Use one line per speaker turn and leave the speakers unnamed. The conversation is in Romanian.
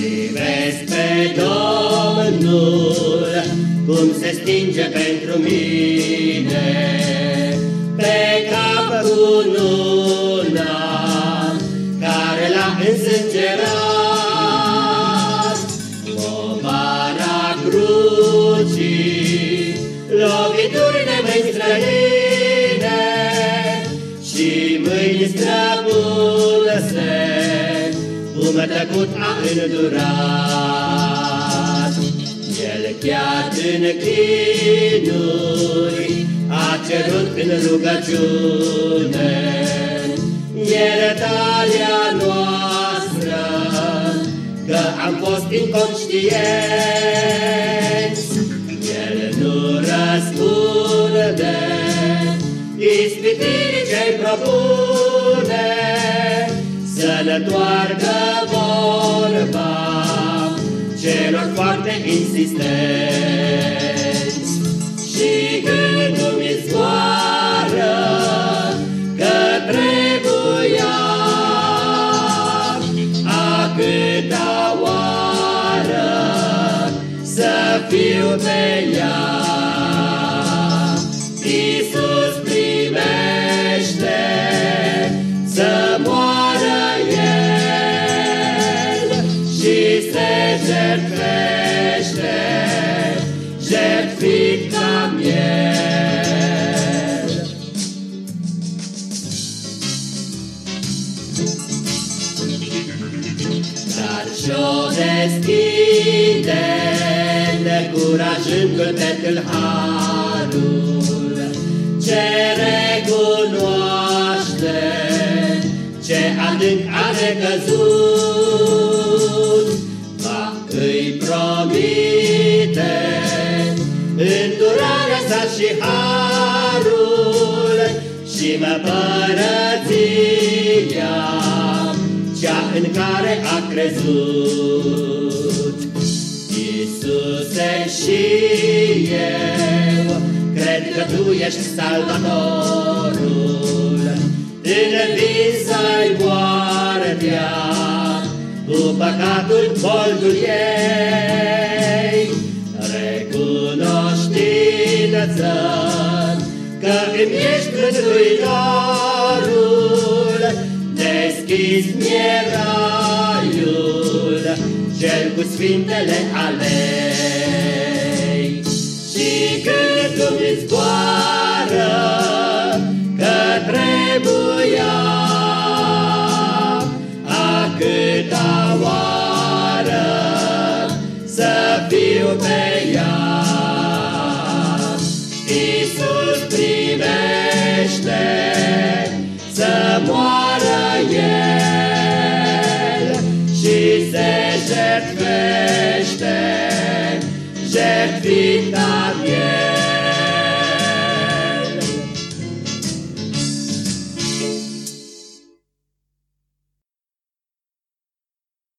Privesc pe Domnul cum se stinge pentru mine pe cap cu luna care l-a însângerat. Cum tăcut a îndurat. El chiar în chinuri a cerut în rugăciune iertarea noastră, că am fost inconștienți. El nu răspunde ispitirii ce-i propune, să-l toarcă vorba celor foarte insistenți. Și gândul mi zboară că trebuia a câta oară să fiu pe ea. Jertfește, jertfit ca miel. Dar și-o deschide, necurajându-l pe tâlharul, ce recunoaște, ce adânc a decăzut, și harul și mă părăția cea în care a crezut. Iisuse și eu cred că Tu ești Salvatorul, învinsă-i moartea cu păcatul boldul ei. Recunoștință că îmi ești mântuitorul, deschis-mi raiul, cel cu sfintele alei. Și când tu mi zboară, că trebuia a câta oară să fiu pe ea. Iisus primește să moară El și se jertfește, jertfit ca miel.